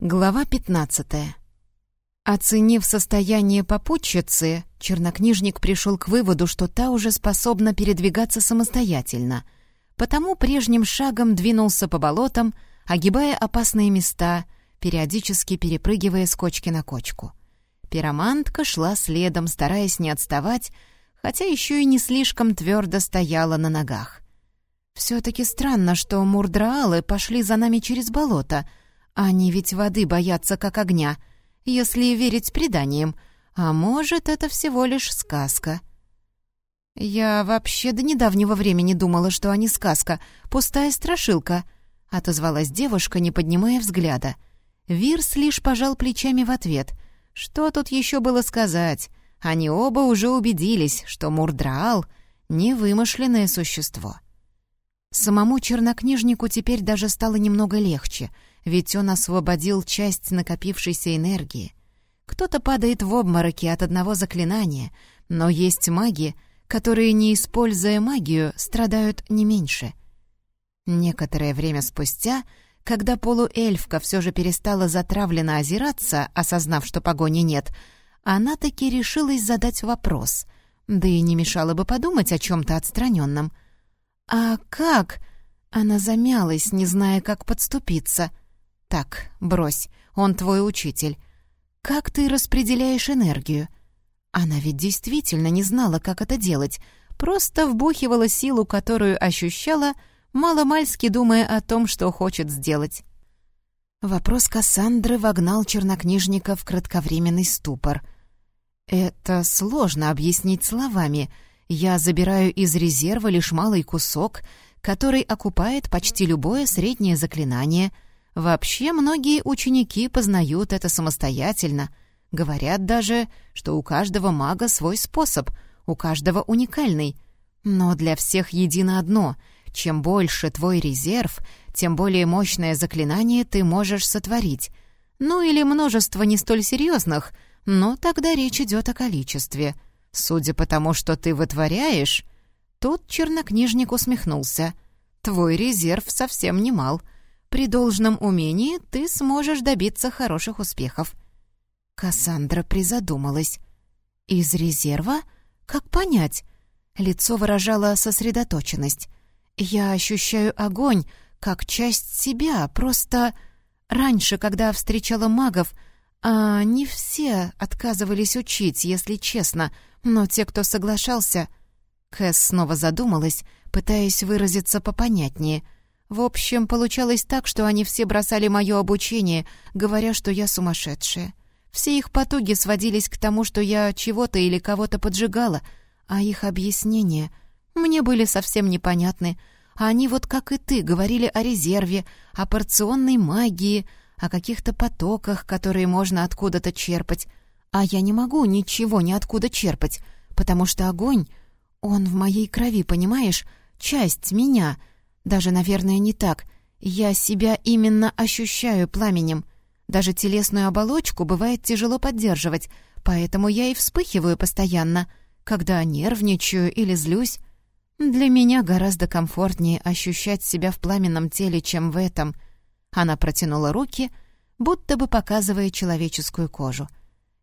Глава 15. Оценив состояние попутчицы, чернокнижник пришел к выводу, что та уже способна передвигаться самостоятельно, потому прежним шагом двинулся по болотам, огибая опасные места, периодически перепрыгивая с кочки на кочку. Пиромантка шла следом, стараясь не отставать, хотя еще и не слишком твердо стояла на ногах. «Все-таки странно, что мурдраалы пошли за нами через болото», они ведь воды боятся как огня, если верить преданиям. А может, это всего лишь сказка. «Я вообще до недавнего времени думала, что они сказка, пустая страшилка», — отозвалась девушка, не поднимая взгляда. Вирс лишь пожал плечами в ответ. «Что тут еще было сказать? Они оба уже убедились, что Мурдраал — невымышленное существо». Самому чернокнижнику теперь даже стало немного легче — ведь он освободил часть накопившейся энергии. Кто-то падает в обмороки от одного заклинания, но есть маги, которые, не используя магию, страдают не меньше. Некоторое время спустя, когда полуэльфка все же перестала затравленно озираться, осознав, что погони нет, она таки решилась задать вопрос, да и не мешало бы подумать о чем-то отстраненном. «А как?» Она замялась, не зная, как подступиться — «Так, брось, он твой учитель. Как ты распределяешь энергию?» Она ведь действительно не знала, как это делать, просто вбухивала силу, которую ощущала, маломальски думая о том, что хочет сделать. Вопрос Кассандры вогнал чернокнижника в кратковременный ступор. «Это сложно объяснить словами. Я забираю из резерва лишь малый кусок, который окупает почти любое среднее заклинание — Вообще, многие ученики познают это самостоятельно. Говорят даже, что у каждого мага свой способ, у каждого уникальный. Но для всех едино одно — чем больше твой резерв, тем более мощное заклинание ты можешь сотворить. Ну или множество не столь серьезных, но тогда речь идет о количестве. Судя по тому, что ты вытворяешь... Тут чернокнижник усмехнулся. «Твой резерв совсем немал. мал. При должном умении ты сможешь добиться хороших успехов». Кассандра призадумалась. «Из резерва? Как понять?» Лицо выражало сосредоточенность. «Я ощущаю огонь как часть себя, просто...» Раньше, когда встречала магов, а не все отказывались учить, если честно, но те, кто соглашался... Кэс снова задумалась, пытаясь выразиться попонятнее — в общем, получалось так, что они все бросали мое обучение, говоря, что я сумасшедшая. Все их потуги сводились к тому, что я чего-то или кого-то поджигала, а их объяснения мне были совсем непонятны. А они вот как и ты говорили о резерве, о порционной магии, о каких-то потоках, которые можно откуда-то черпать. А я не могу ничего ниоткуда черпать, потому что огонь, он в моей крови, понимаешь, часть меня — даже, наверное, не так. Я себя именно ощущаю пламенем. Даже телесную оболочку бывает тяжело поддерживать, поэтому я и вспыхиваю постоянно, когда нервничаю или злюсь. Для меня гораздо комфортнее ощущать себя в пламенном теле, чем в этом. Она протянула руки, будто бы показывая человеческую кожу.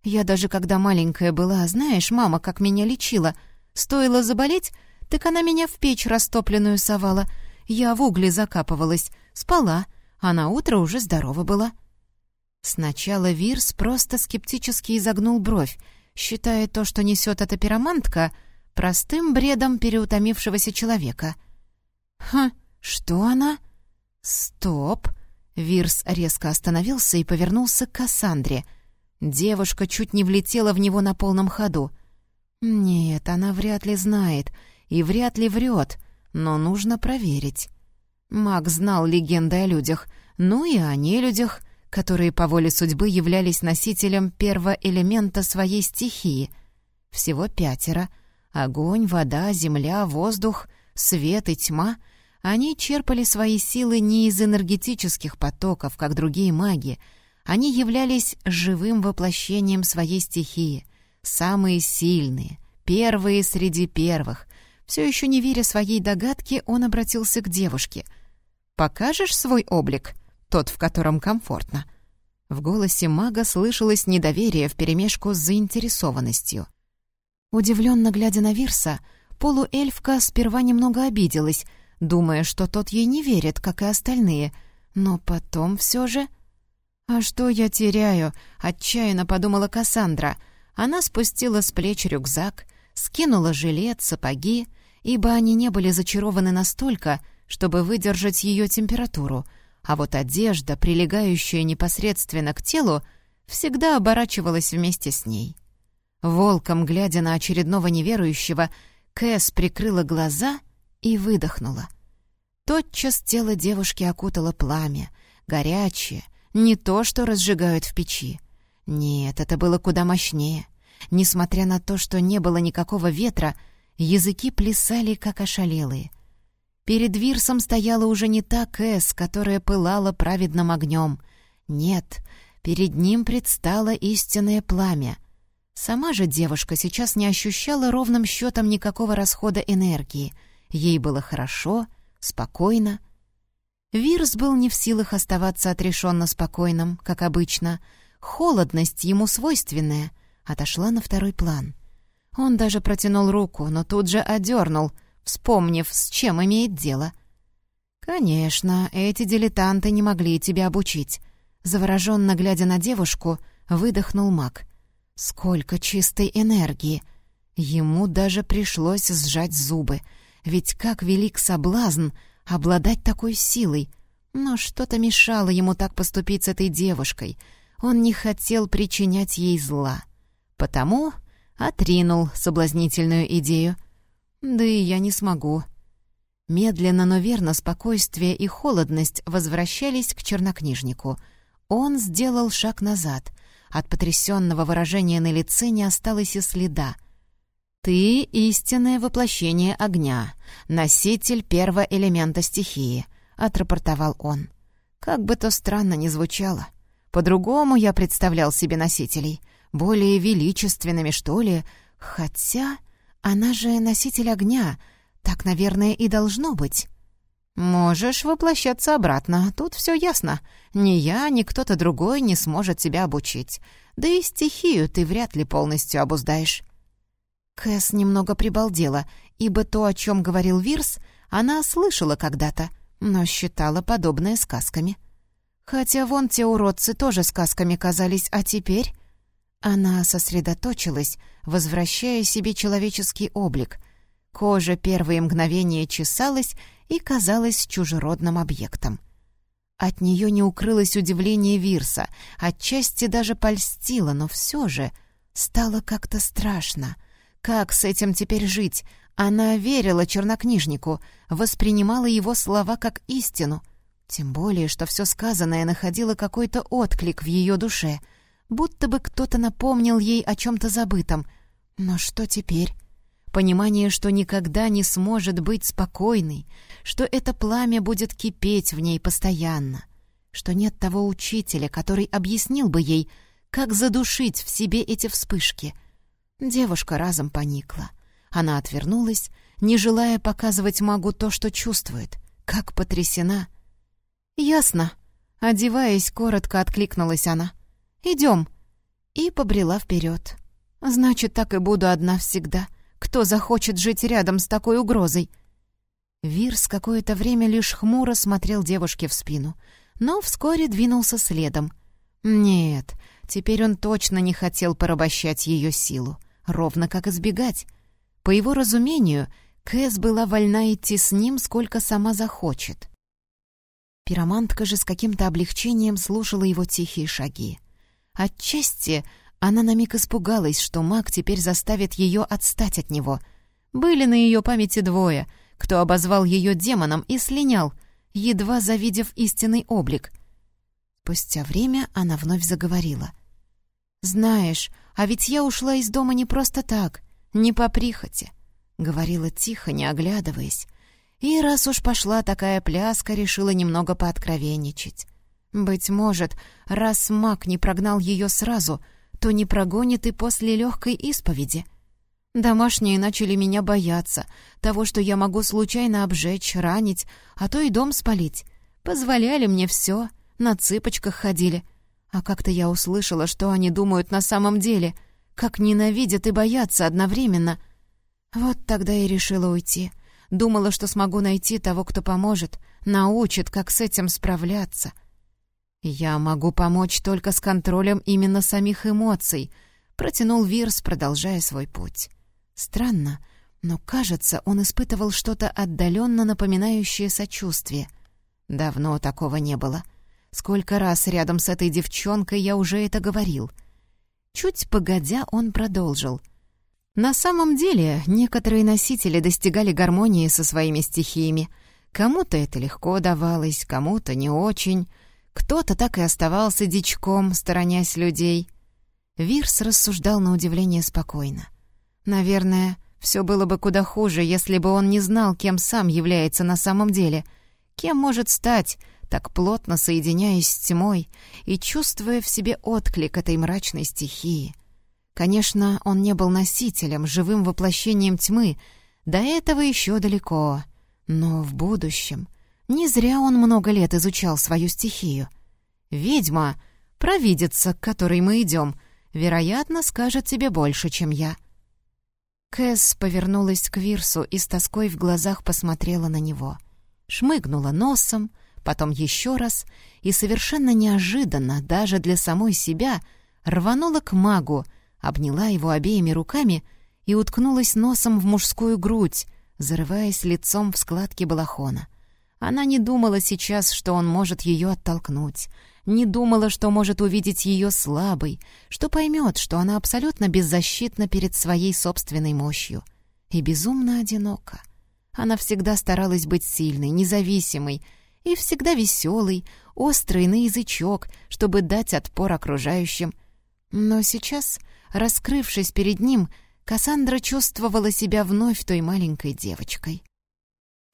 Я даже когда маленькая была, знаешь, мама как меня лечила. Стоило заболеть, так она меня в печь растопленную совала — я в угли закапывалась, спала, а на утро уже здорова была. Сначала Вирс просто скептически изогнул бровь, считая то, что несет эта пиромантка, простым бредом переутомившегося человека. «Ха, что она?» «Стоп!» Вирс резко остановился и повернулся к Кассандре. Девушка чуть не влетела в него на полном ходу. «Нет, она вряд ли знает и вряд ли врет но нужно проверить. Маг знал легенды о людях, ну и о нелюдях, которые по воле судьбы являлись носителем первоэлемента своей стихии. Всего пятеро — огонь, вода, земля, воздух, свет и тьма — они черпали свои силы не из энергетических потоков, как другие маги. Они являлись живым воплощением своей стихии, самые сильные, первые среди первых, все еще не веря своей догадке, он обратился к девушке. «Покажешь свой облик, тот, в котором комфортно?» В голосе мага слышалось недоверие вперемешку с заинтересованностью. Удивленно глядя на Вирса, полуэльфка сперва немного обиделась, думая, что тот ей не верит, как и остальные, но потом все же... «А что я теряю?» — отчаянно подумала Кассандра. Она спустила с плеч рюкзак, скинула жилет, сапоги, ибо они не были зачарованы настолько, чтобы выдержать ее температуру, а вот одежда, прилегающая непосредственно к телу, всегда оборачивалась вместе с ней. Волком, глядя на очередного неверующего, Кэс прикрыла глаза и выдохнула. Тотчас тело девушки окутало пламя, горячее, не то, что разжигают в печи. Нет, это было куда мощнее. Несмотря на то, что не было никакого ветра, языки плясали, как ошалелые. Перед Вирсом стояла уже не та Кэс, которая пылала праведным огнем. Нет, перед ним предстало истинное пламя. Сама же девушка сейчас не ощущала ровным счетом никакого расхода энергии. Ей было хорошо, спокойно. Вирс был не в силах оставаться отрешенно спокойным, как обычно. Холодность, ему свойственная, отошла на второй план. Он даже протянул руку, но тут же одернул, вспомнив, с чем имеет дело. «Конечно, эти дилетанты не могли тебя обучить», — завороженно глядя на девушку, выдохнул маг. «Сколько чистой энергии!» Ему даже пришлось сжать зубы — ведь как велик соблазн обладать такой силой. Но что-то мешало ему так поступить с этой девушкой. Он не хотел причинять ей зла. Потому отринул соблазнительную идею. «Да и я не смогу». Медленно, но верно спокойствие и холодность возвращались к чернокнижнику. Он сделал шаг назад. От потрясенного выражения на лице не осталось и следа — «Ты — истинное воплощение огня, носитель первого элемента стихии», — отрапортовал он. Как бы то странно ни звучало. По-другому я представлял себе носителей. Более величественными, что ли. Хотя она же носитель огня. Так, наверное, и должно быть. «Можешь воплощаться обратно, тут все ясно. Ни я, ни кто-то другой не сможет тебя обучить. Да и стихию ты вряд ли полностью обуздаешь». Кэс немного прибалдела, ибо то, о чем говорил Вирс, она слышала когда-то, но считала подобное сказками. Хотя вон те уродцы тоже сказками казались, а теперь... Она сосредоточилась, возвращая себе человеческий облик. Кожа первые мгновения чесалась и казалась чужеродным объектом. От нее не укрылось удивление Вирса, отчасти даже польстило, но все же стало как-то страшно — как с этим теперь жить? Она верила чернокнижнику, воспринимала его слова как истину. Тем более, что все сказанное находило какой-то отклик в ее душе, будто бы кто-то напомнил ей о чем-то забытом. Но что теперь? Понимание, что никогда не сможет быть спокойной, что это пламя будет кипеть в ней постоянно, что нет того учителя, который объяснил бы ей, как задушить в себе эти вспышки — Девушка разом поникла. Она отвернулась, не желая показывать магу то, что чувствует. Как потрясена. «Ясно». Одеваясь, коротко откликнулась она. «Идем». И побрела вперед. «Значит, так и буду одна всегда. Кто захочет жить рядом с такой угрозой?» Вирс какое-то время лишь хмуро смотрел девушке в спину, но вскоре двинулся следом. Нет, теперь он точно не хотел порабощать ее силу ровно как избегать. По его разумению, Кэс была вольна идти с ним, сколько сама захочет. Пиромантка же с каким-то облегчением слушала его тихие шаги. Отчасти она на миг испугалась, что маг теперь заставит ее отстать от него. Были на ее памяти двое, кто обозвал ее демоном и слинял, едва завидев истинный облик. Спустя время она вновь заговорила. «Знаешь, а ведь я ушла из дома не просто так, не по прихоти», — говорила тихо, не оглядываясь. И раз уж пошла такая пляска, решила немного пооткровенничать. Быть может, раз маг не прогнал ее сразу, то не прогонит и после легкой исповеди. Домашние начали меня бояться, того, что я могу случайно обжечь, ранить, а то и дом спалить. Позволяли мне все, на цыпочках ходили. А как-то я услышала, что они думают на самом деле, как ненавидят и боятся одновременно. Вот тогда и решила уйти. Думала, что смогу найти того, кто поможет, научит, как с этим справляться. Я могу помочь только с контролем именно самих эмоций, протянул Вирс, продолжая свой путь. Странно, но, кажется, он испытывал что-то отдаленно напоминающее сочувствие. Давно такого не было. Сколько раз рядом с этой девчонкой я уже это говорил. Чуть погодя, он продолжил. На самом деле, некоторые носители достигали гармонии со своими стихиями. Кому-то это легко давалось, кому-то не очень. Кто-то так и оставался дичком, сторонясь людей. Вирс рассуждал на удивление спокойно. Наверное, все было бы куда хуже, если бы он не знал, кем сам является на самом деле, кем может стать, так плотно соединяясь с тьмой и чувствуя в себе отклик этой мрачной стихии. Конечно, он не был носителем, живым воплощением тьмы, до этого еще далеко, но в будущем. Не зря он много лет изучал свою стихию. «Ведьма, провидица, к которой мы идем, вероятно, скажет тебе больше, чем я». Кэс повернулась к Вирсу и с тоской в глазах посмотрела на него. Шмыгнула носом, потом еще раз и совершенно неожиданно, даже для самой себя, рванула к магу, обняла его обеими руками и уткнулась носом в мужскую грудь, зарываясь лицом в складки балахона. Она не думала сейчас, что он может ее оттолкнуть, не думала, что может увидеть ее слабой, что поймет, что она абсолютно беззащитна перед своей собственной мощью. И безумно одинока. Она всегда старалась быть сильной, независимой и всегда веселой, острой на язычок, чтобы дать отпор окружающим. Но сейчас, раскрывшись перед ним, Кассандра чувствовала себя вновь той маленькой девочкой.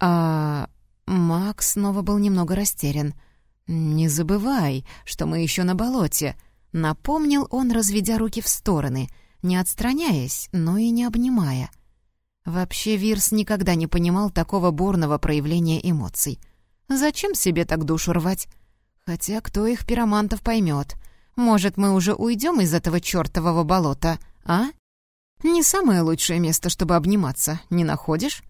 А Макс снова был немного растерян — «Не забывай, что мы еще на болоте», — напомнил он, разведя руки в стороны, не отстраняясь, но и не обнимая. Вообще Вирс никогда не понимал такого бурного проявления эмоций. Зачем себе так душу рвать? Хотя кто их пиромантов поймет? Может, мы уже уйдем из этого чертового болота, а? Не самое лучшее место, чтобы обниматься, не находишь?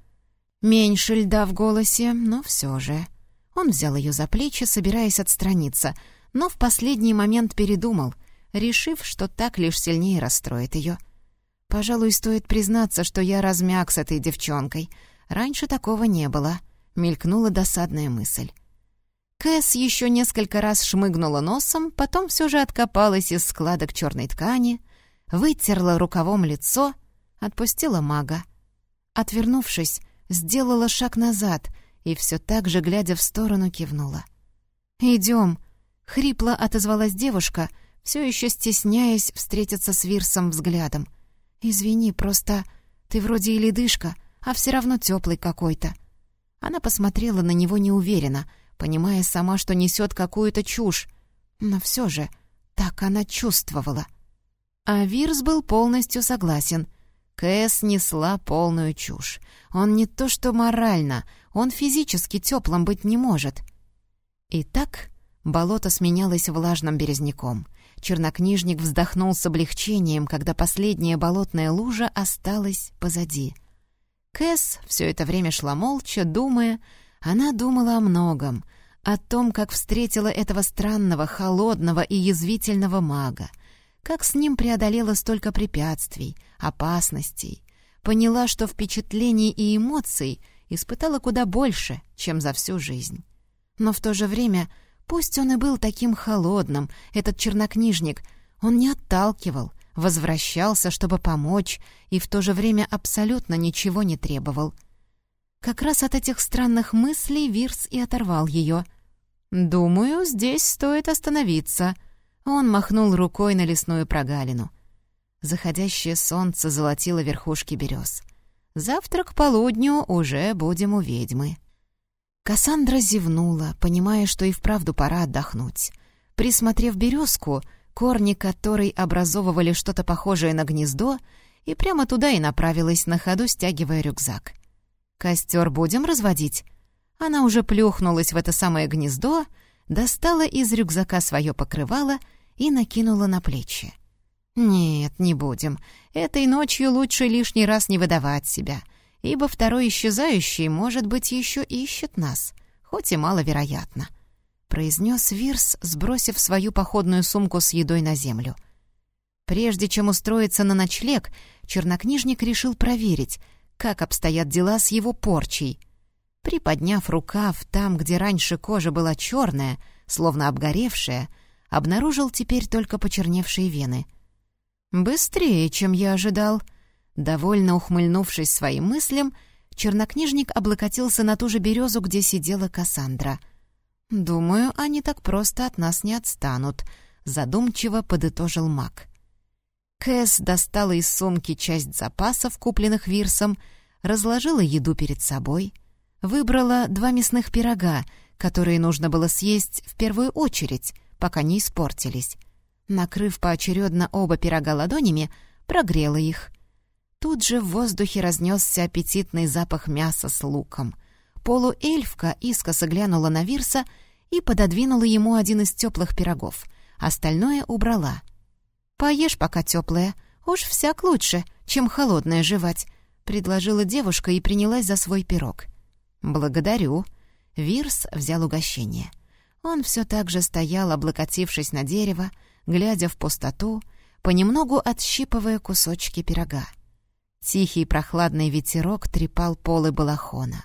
Меньше льда в голосе, но все же. Он взял ее за плечи, собираясь отстраниться, но в последний момент передумал, решив, что так лишь сильнее расстроит ее. «Пожалуй, стоит признаться, что я размяк с этой девчонкой. Раньше такого не было», — мелькнула досадная мысль. Кэс еще несколько раз шмыгнула носом, потом все же откопалась из складок черной ткани, вытерла рукавом лицо, отпустила мага. Отвернувшись, сделала шаг назад — и все так же, глядя в сторону, кивнула. «Идем!» — хрипло отозвалась девушка, все еще стесняясь встретиться с Вирсом взглядом. «Извини, просто ты вроде и ледышка, а все равно теплый какой-то». Она посмотрела на него неуверенно, понимая сама, что несет какую-то чушь. Но все же так она чувствовала. А Вирс был полностью согласен. Кэс несла полную чушь. Он не то что морально, он физически теплым быть не может. Итак, болото сменялось влажным березняком. Чернокнижник вздохнул с облегчением, когда последняя болотная лужа осталась позади. Кэс все это время шла молча, думая, она думала о многом, о том, как встретила этого странного, холодного и язвительного мага, как с ним преодолела столько препятствий, опасностей, поняла, что впечатлений и эмоций испытала куда больше, чем за всю жизнь. Но в то же время, пусть он и был таким холодным, этот чернокнижник, он не отталкивал, возвращался, чтобы помочь, и в то же время абсолютно ничего не требовал. Как раз от этих странных мыслей Вирс и оторвал ее. «Думаю, здесь стоит остановиться», — он махнул рукой на лесную прогалину. Заходящее солнце золотило верхушки берез. Завтра к полудню уже будем у ведьмы». Кассандра зевнула, понимая, что и вправду пора отдохнуть. Присмотрев березку, корни которой образовывали что-то похожее на гнездо, и прямо туда и направилась на ходу, стягивая рюкзак. «Костер будем разводить?» Она уже плюхнулась в это самое гнездо, достала из рюкзака свое покрывало и накинула на плечи. «Нет, не будем. Этой ночью лучше лишний раз не выдавать себя, ибо второй исчезающий, может быть, еще ищет нас, хоть и маловероятно», — произнес Вирс, сбросив свою походную сумку с едой на землю. Прежде чем устроиться на ночлег, чернокнижник решил проверить, как обстоят дела с его порчей. Приподняв рукав там, где раньше кожа была черная, словно обгоревшая, обнаружил теперь только почерневшие вены — «Быстрее, чем я ожидал». Довольно ухмыльнувшись своим мыслям, чернокнижник облокотился на ту же березу, где сидела Кассандра. «Думаю, они так просто от нас не отстанут», — задумчиво подытожил маг. Кэс достала из сумки часть запасов, купленных Вирсом, разложила еду перед собой, выбрала два мясных пирога, которые нужно было съесть в первую очередь, пока не испортились — накрыв поочередно оба пирога ладонями, прогрела их. Тут же в воздухе разнесся аппетитный запах мяса с луком. Полуэльфка искоса глянула на Вирса и пододвинула ему один из теплых пирогов. Остальное убрала. «Поешь пока теплое. Уж всяк лучше, чем холодное жевать», — предложила девушка и принялась за свой пирог. «Благодарю». Вирс взял угощение. Он все так же стоял, облокотившись на дерево, глядя в пустоту, понемногу отщипывая кусочки пирога. Тихий прохладный ветерок трепал полы балахона.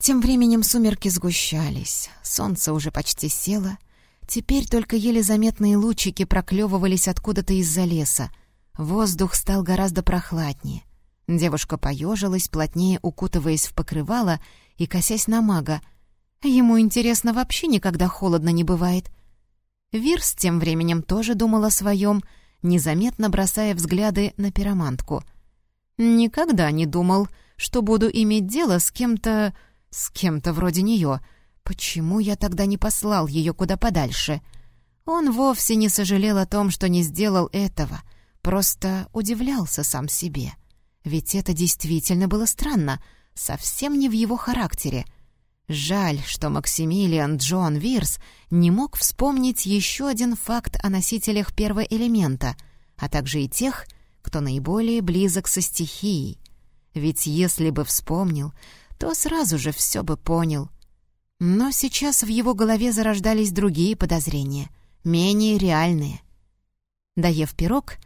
Тем временем сумерки сгущались, солнце уже почти село, теперь только еле заметные лучики проклевывались откуда-то из-за леса, воздух стал гораздо прохладнее. Девушка поежилась, плотнее укутываясь в покрывало и косясь на мага. Ему, интересно, вообще никогда холодно не бывает. Вирс тем временем тоже думал о своем, незаметно бросая взгляды на пиромантку. «Никогда не думал, что буду иметь дело с кем-то... с кем-то вроде нее. Почему я тогда не послал ее куда подальше?» Он вовсе не сожалел о том, что не сделал этого, просто удивлялся сам себе. Ведь это действительно было странно, совсем не в его характере — Жаль, что Максимилиан Джон Вирс не мог вспомнить еще один факт о носителях первого элемента, а также и тех, кто наиболее близок со стихией. Ведь если бы вспомнил, то сразу же все бы понял. Но сейчас в его голове зарождались другие подозрения, менее реальные. Доев пирог,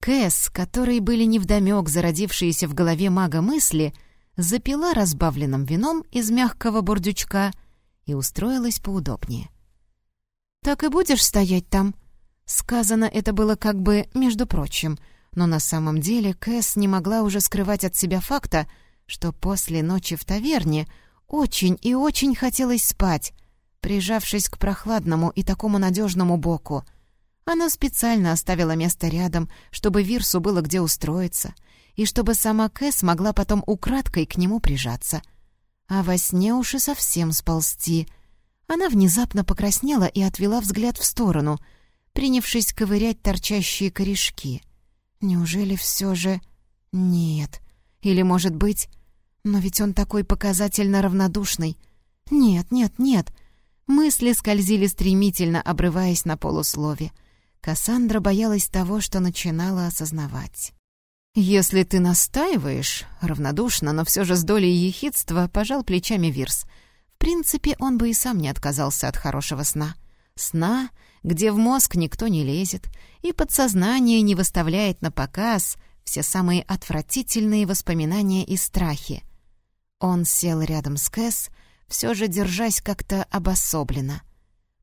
Кэс, которые были невдомёк зародившиеся в голове мага мысли — запила разбавленным вином из мягкого бурдючка и устроилась поудобнее. «Так и будешь стоять там?» Сказано это было как бы между прочим, но на самом деле Кэс не могла уже скрывать от себя факта, что после ночи в таверне очень и очень хотелось спать, прижавшись к прохладному и такому надежному боку. Она специально оставила место рядом, чтобы Вирсу было где устроиться — и чтобы сама Кэс могла потом украдкой к нему прижаться. А во сне уж и совсем сползти. Она внезапно покраснела и отвела взгляд в сторону, принявшись ковырять торчащие корешки. Неужели все же... Нет. Или, может быть... Но ведь он такой показательно равнодушный. Нет, нет, нет. Мысли скользили стремительно, обрываясь на полуслове. Кассандра боялась того, что начинала осознавать. «Если ты настаиваешь...» — равнодушно, но все же с долей ехидства пожал плечами Вирс. В принципе, он бы и сам не отказался от хорошего сна. Сна, где в мозг никто не лезет, и подсознание не выставляет на показ все самые отвратительные воспоминания и страхи. Он сел рядом с Кэс, все же держась как-то обособленно.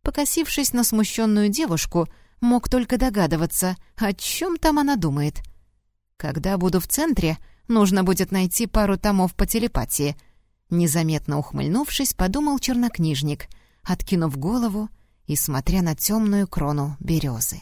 Покосившись на смущенную девушку, мог только догадываться, о чем там она думает — когда буду в центре, нужно будет найти пару томов по телепатии. Незаметно ухмыльнувшись, подумал чернокнижник, откинув голову и смотря на темную крону березы.